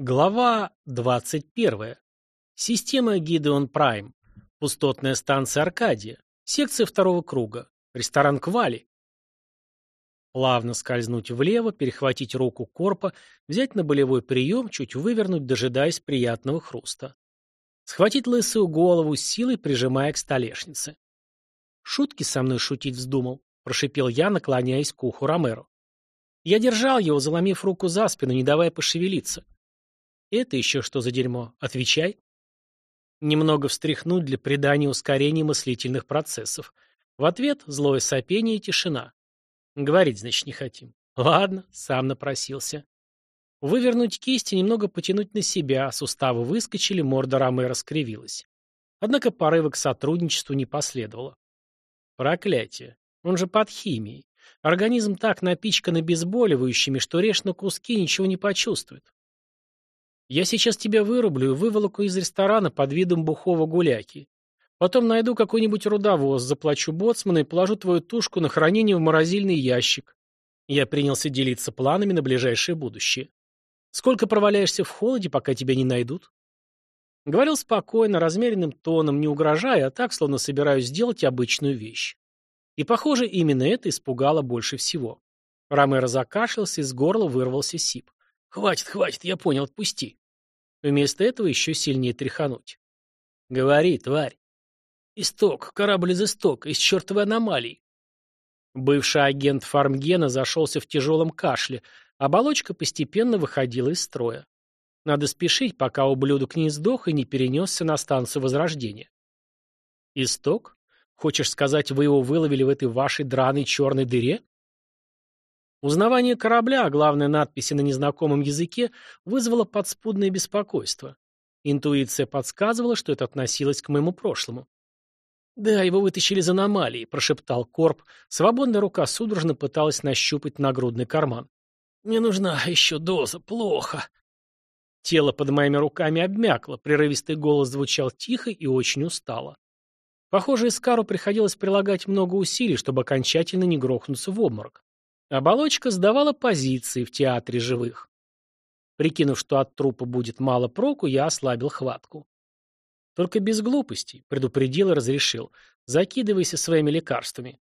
Глава 21. Система Гидеон Прайм. Пустотная станция Аркадия. Секция второго круга. Ресторан Квали. Плавно скользнуть влево, перехватить руку корпа, взять на болевой прием, чуть вывернуть, дожидаясь приятного хруста. Схватить лысую голову с силой, прижимая к столешнице. Шутки со мной шутить вздумал, прошипел я, наклоняясь к уху Ромеро. Я держал его, заломив руку за спину, не давая пошевелиться. Это еще что за дерьмо? Отвечай. Немного встряхнуть для придания ускорения мыслительных процессов. В ответ злое сопение и тишина. Говорить, значит, не хотим. Ладно, сам напросился. Вывернуть кисть и немного потянуть на себя, суставы выскочили, морда Ромеро скривилась. Однако порыва к сотрудничеству не последовало. Проклятие. Он же под химией. Организм так напичкан обезболивающими, что режь на куски ничего не почувствует. Я сейчас тебя вырублю и выволоку из ресторана под видом бухого гуляки. Потом найду какой-нибудь рудовоз, заплачу боцмана и положу твою тушку на хранение в морозильный ящик. Я принялся делиться планами на ближайшее будущее. Сколько проваляешься в холоде, пока тебя не найдут? Говорил спокойно, размеренным тоном, не угрожая, а так, словно собираюсь сделать обычную вещь. И, похоже, именно это испугало больше всего. Ромеро закашлялся, из горла вырвался сип. «Хватит, хватит, я понял, отпусти». Вместо этого еще сильнее тряхануть. «Говори, тварь». «Исток, корабль из истока, из чертовой аномалии». Бывший агент Фармгена зашелся в тяжелом кашле, оболочка постепенно выходила из строя. Надо спешить, пока ублюдок не сдох и не перенесся на станцию Возрождения. «Исток? Хочешь сказать, вы его выловили в этой вашей драной черной дыре?» Узнавание корабля, а главное надписи на незнакомом языке, вызвало подспудное беспокойство. Интуиция подсказывала, что это относилось к моему прошлому. «Да, его вытащили из аномалии», — прошептал Корп. Свободная рука судорожно пыталась нащупать нагрудный карман. «Мне нужна еще доза. Плохо». Тело под моими руками обмякло, прерывистый голос звучал тихо и очень устало. Похоже, Искару приходилось прилагать много усилий, чтобы окончательно не грохнуться в обморок. Оболочка сдавала позиции в театре живых. Прикинув, что от трупа будет мало проку, я ослабил хватку. Только без глупостей, предупредил и разрешил. Закидывайся своими лекарствами.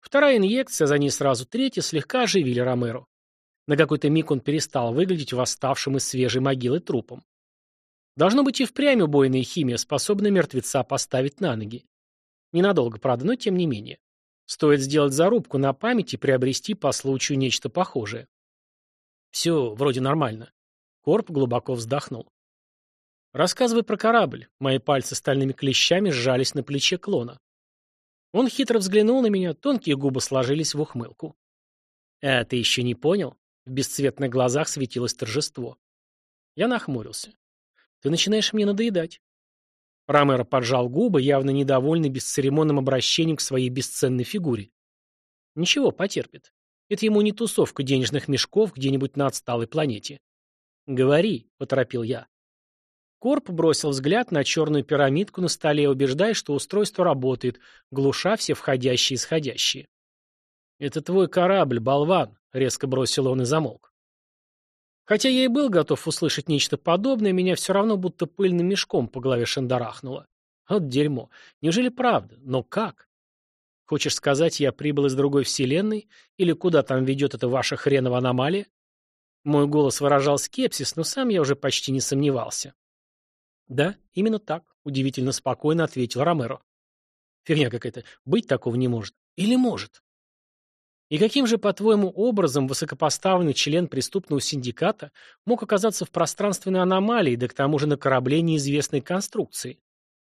Вторая инъекция, за ней сразу третья, слегка оживили Ромеро. На какой-то миг он перестал выглядеть восставшим из свежей могилы трупом. Должно быть и впрямь убойная химия, способна мертвеца поставить на ноги. Ненадолго, правда, но тем не менее. Стоит сделать зарубку на память и приобрести по случаю нечто похожее. Все вроде нормально. Корп глубоко вздохнул. Рассказывай про корабль. Мои пальцы стальными клещами сжались на плече клона. Он хитро взглянул на меня, тонкие губы сложились в ухмылку. «А ты еще не понял?» В бесцветных глазах светилось торжество. Я нахмурился. «Ты начинаешь мне надоедать. Ромеро поджал губы, явно недовольный бесцеремонным обращением к своей бесценной фигуре. Ничего, потерпит. Это ему не тусовка денежных мешков где-нибудь на отсталой планете. «Говори», — поторопил я. Корп бросил взгляд на черную пирамидку на столе, убеждая, что устройство работает, глуша все входящие и исходящие. «Это твой корабль, болван», — резко бросил он и замолк. Хотя я и был готов услышать нечто подобное, меня все равно будто пыльным мешком по голове шандарахнуло. Вот дерьмо. Неужели правда? Но как? Хочешь сказать, я прибыл из другой вселенной? Или куда там ведет эта ваша хренова аномалия? Мой голос выражал скепсис, но сам я уже почти не сомневался. Да, именно так, удивительно спокойно ответил Ромеро. Фигня какая-то. Быть такого не может. Или может? И каким же, по-твоему, образом высокопоставленный член преступного синдиката мог оказаться в пространственной аномалии, да к тому же на корабле неизвестной конструкции?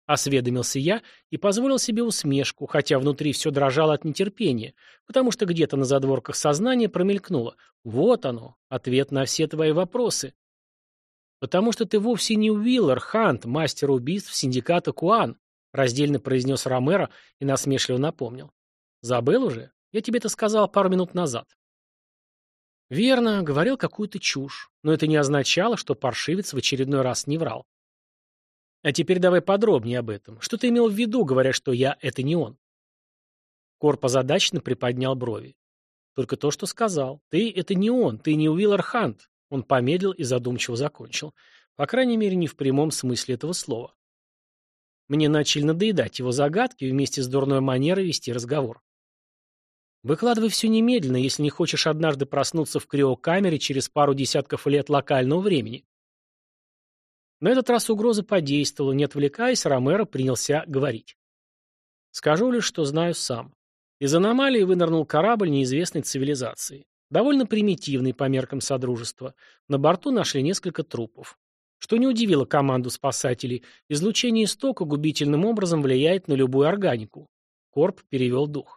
Осведомился я и позволил себе усмешку, хотя внутри все дрожало от нетерпения, потому что где-то на задворках сознания промелькнуло. Вот оно, ответ на все твои вопросы. Потому что ты вовсе не Уиллер Хант, мастер убийств синдиката Куан, раздельно произнес Ромеро и насмешливо напомнил. Забыл уже? Я тебе это сказал пару минут назад. Верно, говорил какую-то чушь, но это не означало, что паршивец в очередной раз не врал. А теперь давай подробнее об этом. Что ты имел в виду, говоря, что я — это не он? Корп озадаченно приподнял брови. Только то, что сказал. Ты — это не он, ты не Уиллар Хант. Он помедлил и задумчиво закончил. По крайней мере, не в прямом смысле этого слова. Мне начали надоедать его загадки и вместе с дурной манерой вести разговор. Выкладывай все немедленно, если не хочешь однажды проснуться в криокамере через пару десятков лет локального времени. На этот раз угроза подействовала, не отвлекаясь, Ромеро принялся говорить. Скажу лишь, что знаю сам. Из аномалии вынырнул корабль неизвестной цивилизации. Довольно примитивный по меркам Содружества. На борту нашли несколько трупов. Что не удивило команду спасателей, излучение истока губительным образом влияет на любую органику. Корп перевел дух.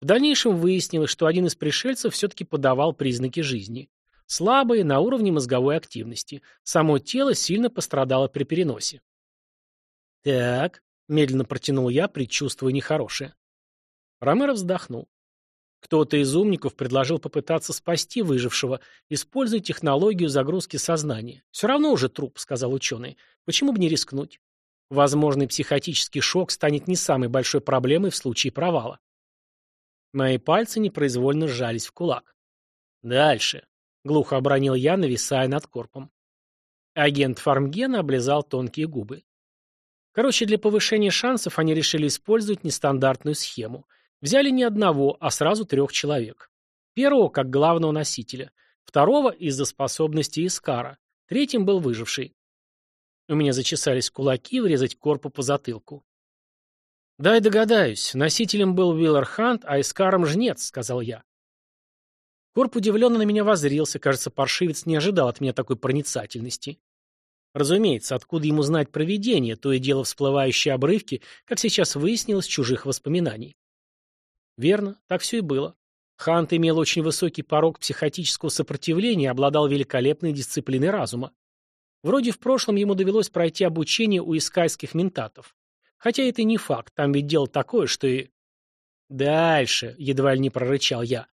В дальнейшем выяснилось, что один из пришельцев все-таки подавал признаки жизни. Слабые, на уровне мозговой активности. Само тело сильно пострадало при переносе. «Так», — медленно протянул я, предчувствуя нехорошее. Ромеро вздохнул. Кто-то из умников предложил попытаться спасти выжившего, используя технологию загрузки сознания. «Все равно уже труп», — сказал ученый. «Почему бы не рискнуть? Возможный психотический шок станет не самой большой проблемой в случае провала». Мои пальцы непроизвольно сжались в кулак. «Дальше», — глухо обронил я, нависая над корпом. Агент Фармгена облизал тонкие губы. Короче, для повышения шансов они решили использовать нестандартную схему — Взяли не одного, а сразу трех человек. Первого как главного носителя, второго из-за способности Искара, третьим был выживший. У меня зачесались кулаки врезать корпу по затылку. «Дай догадаюсь, носителем был Уиллер Хант, а Искаром Жнец», — сказал я. Корп удивленно на меня возрился, кажется, паршивец не ожидал от меня такой проницательности. Разумеется, откуда ему знать провидение, то и дело всплывающие обрывки, как сейчас выяснилось, чужих воспоминаний. Верно, так все и было. Хант имел очень высокий порог психотического сопротивления и обладал великолепной дисциплиной разума. Вроде в прошлом ему довелось пройти обучение у искайских ментатов. Хотя это не факт, там ведь дело такое, что и... Дальше, едва ли не прорычал я.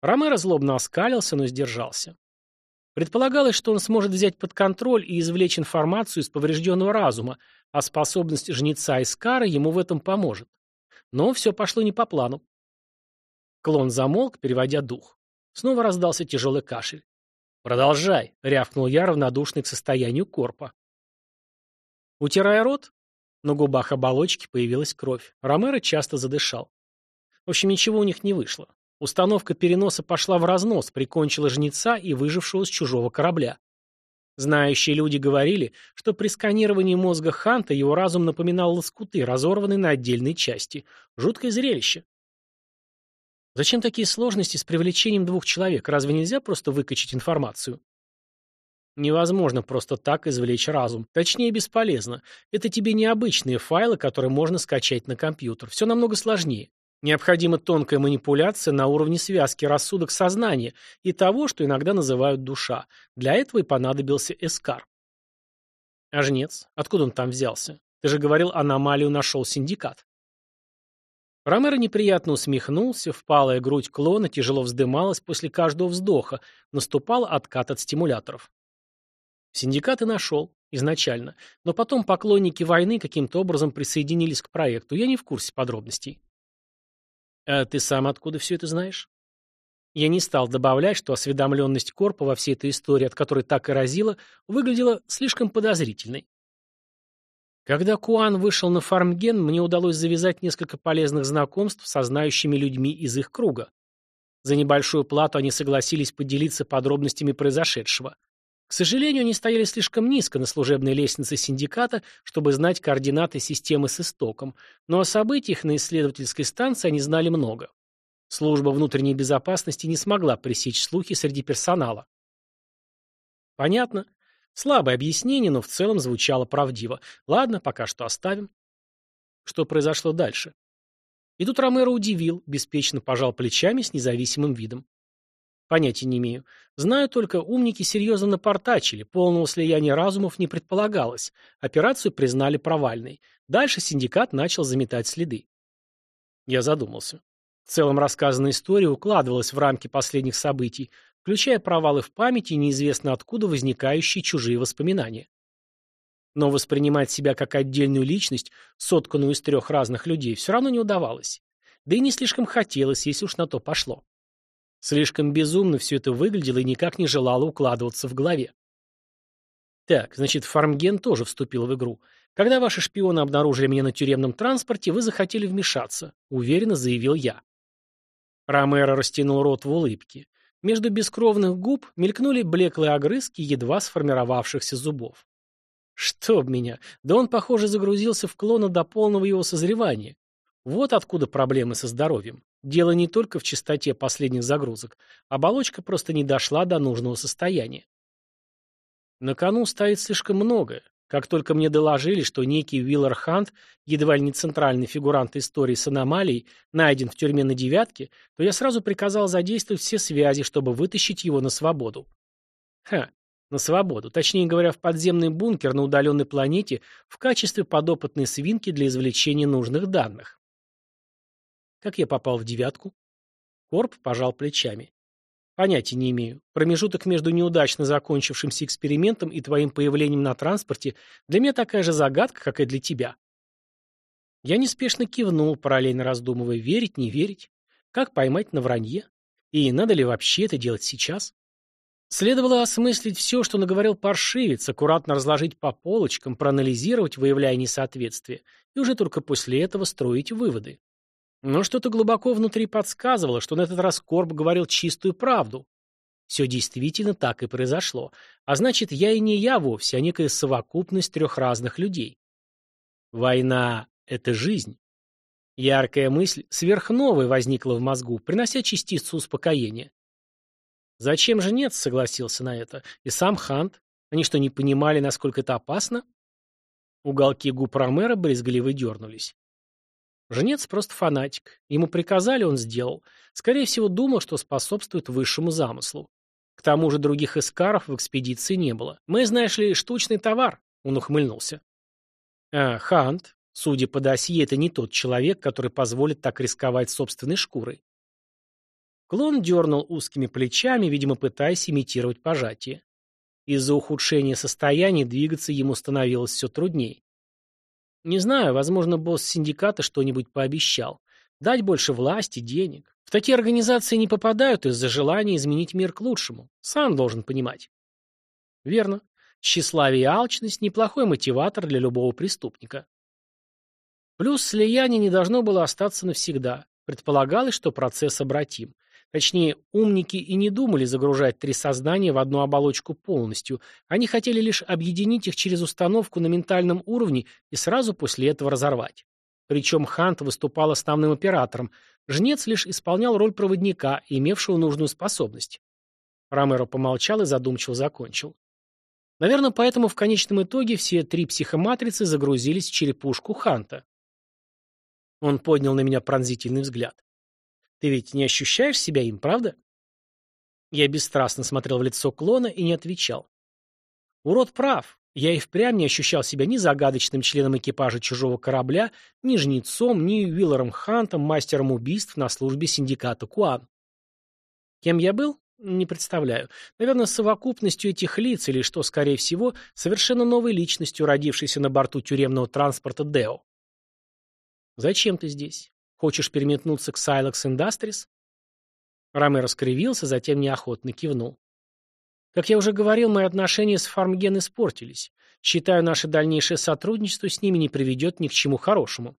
Ромеро злобно оскалился, но сдержался. Предполагалось, что он сможет взять под контроль и извлечь информацию из поврежденного разума, а способность жнеца Искара ему в этом поможет. Но все пошло не по плану. Клон замолк, переводя дух. Снова раздался тяжелый кашель. «Продолжай», — рявкнул я, равнодушный к состоянию корпа. Утирая рот, на губах оболочки появилась кровь. Ромеро часто задышал. В общем, ничего у них не вышло. Установка переноса пошла в разнос, прикончила жнеца и выжившего с чужого корабля. Знающие люди говорили, что при сканировании мозга Ханта его разум напоминал лоскуты, разорванные на отдельные части. Жуткое зрелище. Зачем такие сложности с привлечением двух человек? Разве нельзя просто выкачать информацию? Невозможно просто так извлечь разум. Точнее, бесполезно. Это тебе не обычные файлы, которые можно скачать на компьютер. Все намного сложнее. Необходима тонкая манипуляция на уровне связки рассудок-сознания и того, что иногда называют душа. Для этого и понадобился Эскар. А жнец? Откуда он там взялся? Ты же говорил, аномалию нашел синдикат. Ромеро неприятно усмехнулся, впалая грудь клона тяжело вздымалась после каждого вздоха, наступал откат от стимуляторов. Синдикат и нашел, изначально, но потом поклонники войны каким-то образом присоединились к проекту, я не в курсе подробностей. «А ты сам откуда все это знаешь?» Я не стал добавлять, что осведомленность Корпа во всей этой истории, от которой так и разило, выглядела слишком подозрительной. Когда Куан вышел на фармген, мне удалось завязать несколько полезных знакомств со знающими людьми из их круга. За небольшую плату они согласились поделиться подробностями произошедшего. Сожалению, они стояли слишком низко на служебной лестнице синдиката, чтобы знать координаты системы с истоком, но о событиях на исследовательской станции они знали много. Служба внутренней безопасности не смогла пресечь слухи среди персонала. Понятно. Слабое объяснение, но в целом звучало правдиво. Ладно, пока что оставим. Что произошло дальше? И тут Ромеро удивил, беспечно пожал плечами с независимым видом. Понятия не имею. Знаю только, умники серьезно напортачили, полного слияния разумов не предполагалось, операцию признали провальной. Дальше синдикат начал заметать следы. Я задумался. В целом рассказанная история укладывалась в рамки последних событий, включая провалы в памяти и неизвестно откуда возникающие чужие воспоминания. Но воспринимать себя как отдельную личность, сотканную из трех разных людей, все равно не удавалось. Да и не слишком хотелось, если уж на то пошло. Слишком безумно все это выглядело и никак не желало укладываться в голове. Так, значит, Фармген тоже вступил в игру. Когда ваши шпионы обнаружили меня на тюремном транспорте, вы захотели вмешаться, уверенно заявил я. Ромеро растянул рот в улыбке. Между бескровных губ мелькнули блеклые огрызки едва сформировавшихся зубов. Чтоб меня! Да он, похоже, загрузился в клона до полного его созревания. Вот откуда проблемы со здоровьем. Дело не только в частоте последних загрузок. Оболочка просто не дошла до нужного состояния. На кону стоит слишком многое. Как только мне доложили, что некий Уиллар Хант, едва ли не центральный фигурант истории с аномалией, найден в тюрьме на девятке, то я сразу приказал задействовать все связи, чтобы вытащить его на свободу. Ха, на свободу, точнее говоря, в подземный бункер на удаленной планете в качестве подопытной свинки для извлечения нужных данных. Как я попал в девятку? Корп пожал плечами. Понятия не имею. Промежуток между неудачно закончившимся экспериментом и твоим появлением на транспорте для меня такая же загадка, как и для тебя. Я неспешно кивнул, параллельно раздумывая, верить, не верить. Как поймать на вранье? И надо ли вообще это делать сейчас? Следовало осмыслить все, что наговорил паршивец, аккуратно разложить по полочкам, проанализировать, выявляя несоответствие, и уже только после этого строить выводы. Но что-то глубоко внутри подсказывало, что на этот раз Корб говорил чистую правду. Все действительно так и произошло. А значит, я и не я вовсе, а некая совокупность трех разных людей. Война — это жизнь. Яркая мысль сверхновой возникла в мозгу, принося частицу успокоения. Зачем же нет, согласился на это. И сам Хант. Они что, не понимали, насколько это опасно? Уголки губ Ромера брезгливо дернулись. Женец просто фанатик. Ему приказали, он сделал. Скорее всего, думал, что способствует высшему замыслу. К тому же других эскаров в экспедиции не было. Мы, знаешь ли, штучный товар, он ухмыльнулся. А, Хант, судя по досье, это не тот человек, который позволит так рисковать собственной шкурой. Клон дернул узкими плечами, видимо, пытаясь имитировать пожатие. Из-за ухудшения состояния двигаться ему становилось все труднее. Не знаю, возможно, босс синдиката что-нибудь пообещал. Дать больше власти, денег. В такие организации не попадают из-за желания изменить мир к лучшему. Сам должен понимать. Верно. Тщеславие и алчность – неплохой мотиватор для любого преступника. Плюс слияние не должно было остаться навсегда. Предполагалось, что процесс обратим. Точнее, умники и не думали загружать три сознания в одну оболочку полностью. Они хотели лишь объединить их через установку на ментальном уровне и сразу после этого разорвать. Причем Хант выступал основным оператором. Жнец лишь исполнял роль проводника, имевшего нужную способность. Ромеро помолчал и задумчиво закончил. Наверное, поэтому в конечном итоге все три психоматрицы загрузились в черепушку Ханта. Он поднял на меня пронзительный взгляд. Ты ведь не ощущаешь себя им, правда? Я бесстрастно смотрел в лицо клона и не отвечал. Урод прав. Я и впрямь не ощущал себя ни загадочным членом экипажа чужого корабля, ни жнецом, ни Уиллером Хантом, мастером убийств на службе синдиката Куан. Кем я был? Не представляю. Наверное, совокупностью этих лиц, или, что скорее всего, совершенно новой личностью, родившейся на борту тюремного транспорта Део. «Зачем ты здесь?» Хочешь переметнуться к Silex Industries?» Ромеро скривился, затем неохотно кивнул. «Как я уже говорил, мои отношения с Фармген испортились. Считаю, наше дальнейшее сотрудничество с ними не приведет ни к чему хорошему».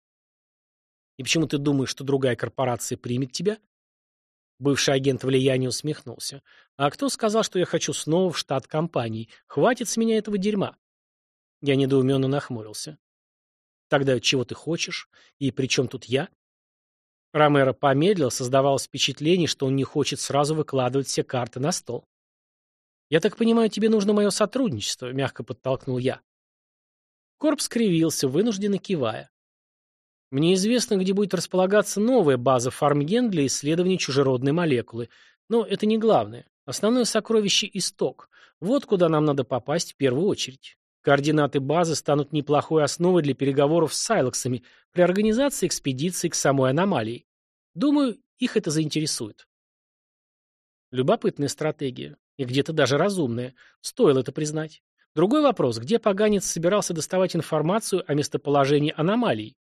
«И почему ты думаешь, что другая корпорация примет тебя?» Бывший агент влияния усмехнулся. «А кто сказал, что я хочу снова в штат компании? Хватит с меня этого дерьма!» Я недоуменно нахмурился. «Тогда чего ты хочешь? И при чем тут я?» Ромеро помедлил, создавалось впечатление, что он не хочет сразу выкладывать все карты на стол. «Я так понимаю, тебе нужно мое сотрудничество», — мягко подтолкнул я. Корп скривился, вынужденно кивая. «Мне известно, где будет располагаться новая база Фармген для исследования чужеродной молекулы, но это не главное. Основное сокровище — исток. Вот куда нам надо попасть в первую очередь. Координаты базы станут неплохой основой для переговоров с сайлоксами при организации экспедиции к самой аномалии. Думаю, их это заинтересует. Любопытная стратегия. И где-то даже разумная. Стоило это признать. Другой вопрос, где поганец собирался доставать информацию о местоположении аномалий?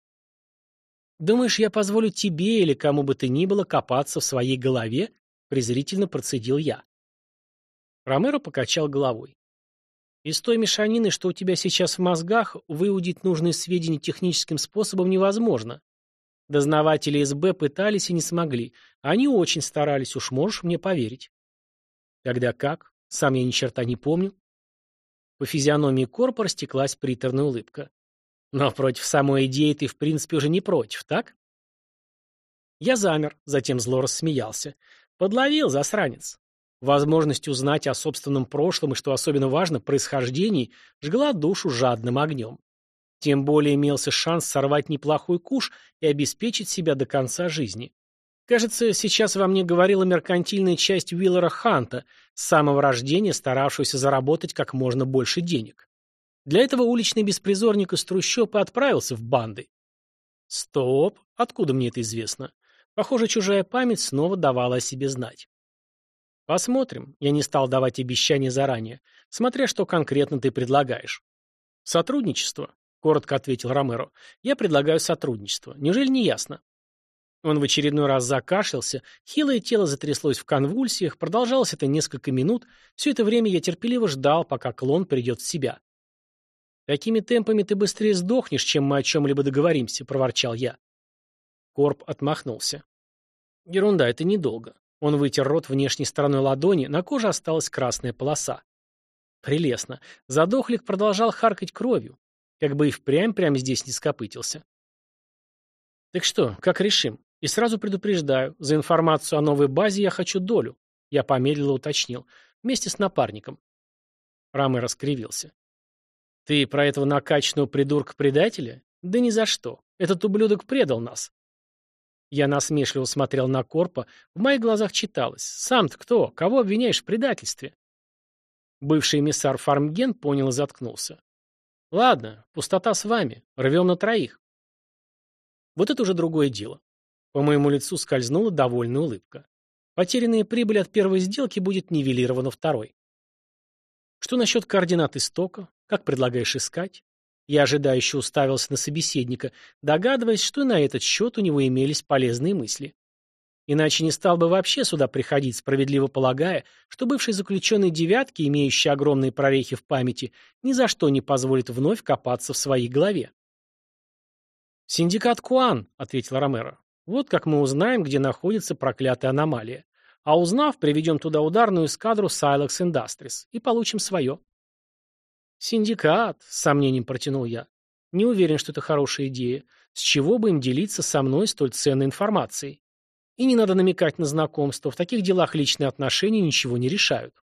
Думаешь, я позволю тебе или кому бы ты ни было копаться в своей голове? презрительно процедил я. Ромеро покачал головой. Из той мешанины, что у тебя сейчас в мозгах, выудить нужные сведения техническим способом невозможно. Дознаватели СБ пытались и не смогли. Они очень старались, уж можешь мне поверить. Тогда как? Сам я ни черта не помню. По физиономии Корпа растеклась приторная улыбка. Но против самой идеи ты в принципе уже не против, так? Я замер, затем зло рассмеялся. Подловил, засранец. Возможность узнать о собственном прошлом и, что особенно важно, происхождении, жгла душу жадным огнем. Тем более имелся шанс сорвать неплохой куш и обеспечить себя до конца жизни. Кажется, сейчас во мне говорила меркантильная часть Уиллера Ханта, с самого рождения старавшегося заработать как можно больше денег. Для этого уличный беспризорник из трущоб и отправился в банды. Стоп, откуда мне это известно? Похоже, чужая память снова давала о себе знать. Посмотрим. Я не стал давать обещания заранее, смотря что конкретно ты предлагаешь. Сотрудничество, коротко ответил Ромеро. Я предлагаю сотрудничество. Неужели не ясно? Он в очередной раз закашлялся, хилое тело затряслось в конвульсиях, продолжалось это несколько минут, все это время я терпеливо ждал, пока клон придет в себя. «Такими темпами ты быстрее сдохнешь, чем мы о чем-либо договоримся», — проворчал я. Корп отмахнулся. «Ерунда, это недолго. Он вытер рот внешней стороной ладони, на коже осталась красная полоса. Прелестно. Задохлик продолжал харкать кровью, как бы и впрямь прямо здесь не скопытился. Так что, как решим? И сразу предупреждаю, за информацию о новой базе я хочу долю. Я помедлил и уточнил. Вместе с напарником. Рамы раскривился. Ты про этого накачанного придурка-предателя? Да ни за что. Этот ублюдок предал нас. Я насмешливо смотрел на Корпа, в моих глазах читалось. «Сам-то кто? Кого обвиняешь в предательстве?» Бывший эмиссар Фармген понял и заткнулся. «Ладно, пустота с вами. Рвем на троих». Вот это уже другое дело. По моему лицу скользнула довольная улыбка. Потерянная прибыль от первой сделки будет нивелирована второй. Что насчет координат истока? Как предлагаешь искать? Я ожидающе уставился на собеседника, догадываясь, что на этот счет у него имелись полезные мысли. Иначе не стал бы вообще сюда приходить, справедливо полагая, что бывший заключенный девятки, имеющий огромные прорехи в памяти, ни за что не позволит вновь копаться в своей голове. «Синдикат Куан», — ответил Ромеро. «Вот как мы узнаем, где находится проклятая аномалия. А узнав, приведем туда ударную эскадру Silex Industries и получим свое». «Синдикат», — с сомнением протянул я. «Не уверен, что это хорошая идея. С чего бы им делиться со мной столь ценной информацией? И не надо намекать на знакомство. В таких делах личные отношения ничего не решают».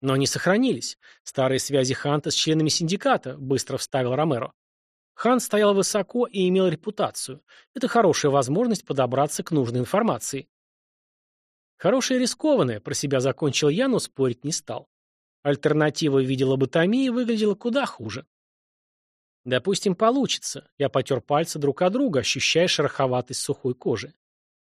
«Но они сохранились. Старые связи Ханта с членами синдиката», — быстро вставил Ромеро. Хан стоял высоко и имел репутацию. Это хорошая возможность подобраться к нужной информации. Хорошая и рискованная, про себя закончил я, но спорить не стал. Альтернатива в виде лоботомии выглядела куда хуже. Допустим, получится. Я потер пальцы друг от друга, ощущая шероховатость сухой кожи.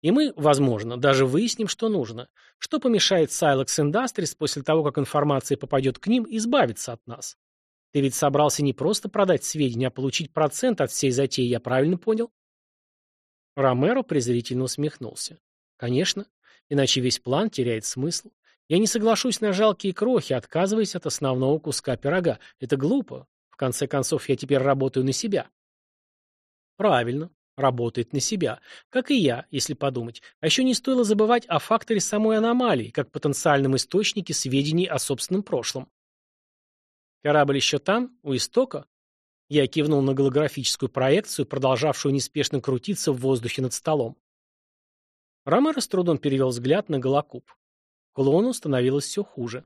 И мы, возможно, даже выясним, что нужно. Что помешает Silex Industries после того, как информация попадет к ним, избавиться от нас? Ты ведь собрался не просто продать сведения, а получить процент от всей затеи, я правильно понял? Ромеро презрительно усмехнулся. Конечно, иначе весь план теряет смысл. Я не соглашусь на жалкие крохи, отказываясь от основного куска пирога. Это глупо. В конце концов, я теперь работаю на себя. Правильно, работает на себя. Как и я, если подумать. А еще не стоило забывать о факторе самой аномалии, как потенциальном источнике сведений о собственном прошлом. Корабль еще там, у истока? Я кивнул на голографическую проекцию, продолжавшую неспешно крутиться в воздухе над столом. Ромеро с трудом перевел взгляд на голокуб. Клону становилось все хуже.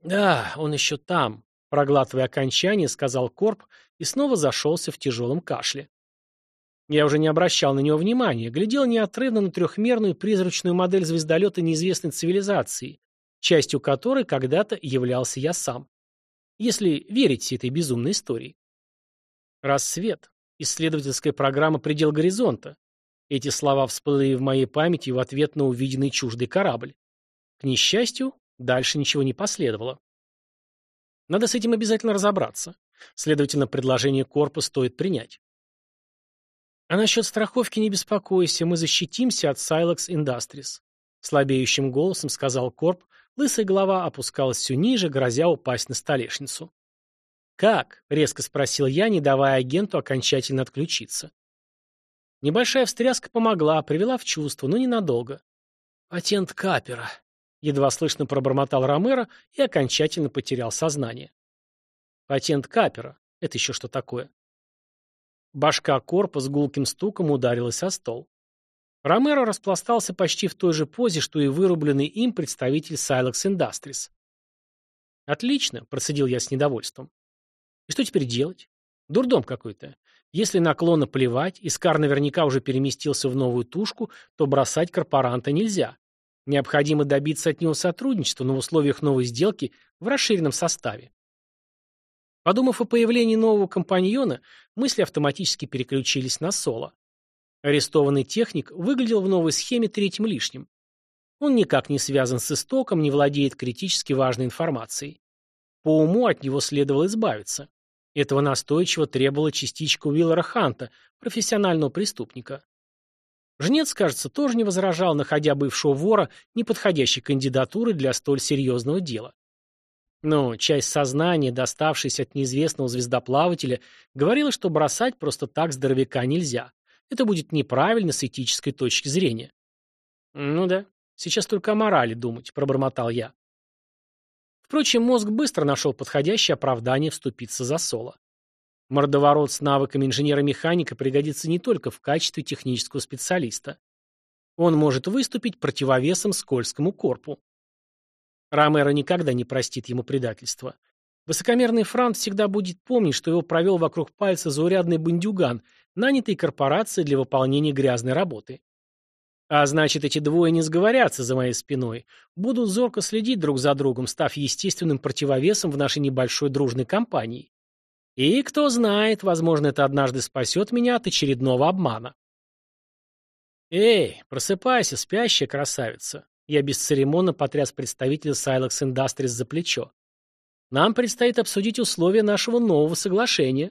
«Да, он еще там», — проглатывая окончание, сказал Корп и снова зашелся в тяжелом кашле. Я уже не обращал на него внимания, глядел неотрывно на трехмерную призрачную модель звездолета неизвестной цивилизации, частью которой когда-то являлся я сам. Если верить этой безумной истории. Рассвет. Исследовательская программа «Предел горизонта». Эти слова всплыли в моей памяти в ответ на увиденный чуждый корабль. К несчастью, дальше ничего не последовало. Надо с этим обязательно разобраться. Следовательно, предложение Корпа стоит принять. А насчет страховки не беспокойся, мы защитимся от Silex Industries. Слабеющим голосом сказал Корп, лысая голова опускалась все ниже, грозя упасть на столешницу. «Как?» — резко спросил я, не давая агенту окончательно отключиться. Небольшая встряска помогла, привела в чувство, но ненадолго. «Патент Капера», — едва слышно пробормотал Ромеро и окончательно потерял сознание. «Патент Капера. Это еще что такое?» Башка корпа с гулким стуком ударилась о стол. Ромеро распластался почти в той же позе, что и вырубленный им представитель Silex Industries. «Отлично», — процедил я с недовольством. «И что теперь делать? Дурдом какой-то. Если наклона плевать, Искар наверняка уже переместился в новую тушку, то бросать корпоранта нельзя. Необходимо добиться от него сотрудничества, но в условиях новой сделки в расширенном составе. Подумав о появлении нового компаньона, мысли автоматически переключились на Соло. Арестованный техник выглядел в новой схеме третьим лишним. Он никак не связан с истоком, не владеет критически важной информацией. По уму от него следовало избавиться. Этого настойчиво требовала частичка Уиллера Ханта, профессионального преступника. Жнец, кажется, тоже не возражал, находя бывшего вора неподходящей кандидатурой для столь серьезного дела. Но часть сознания, доставшаяся от неизвестного звездоплавателя, говорила, что бросать просто так здоровяка нельзя. Это будет неправильно с этической точки зрения. «Ну да, сейчас только о морали думать», — пробормотал я. Впрочем, мозг быстро нашел подходящее оправдание вступиться за соло. Мордоворот с навыками инженера-механика пригодится не только в качестве технического специалиста. Он может выступить противовесом скользкому корпу. Ромеро никогда не простит ему предательства. Высокомерный Франт всегда будет помнить, что его провел вокруг пальца заурядный бандюган, нанятый корпорацией для выполнения грязной работы. А значит, эти двое не сговорятся за моей спиной, будут зорко следить друг за другом, став естественным противовесом в нашей небольшой дружной компании. И кто знает, возможно, это однажды спасет меня от очередного обмана. «Эй, просыпайся, спящая красавица!» Я бесцеремонно потряс представителя Silex Industries за плечо. «Нам предстоит обсудить условия нашего нового соглашения».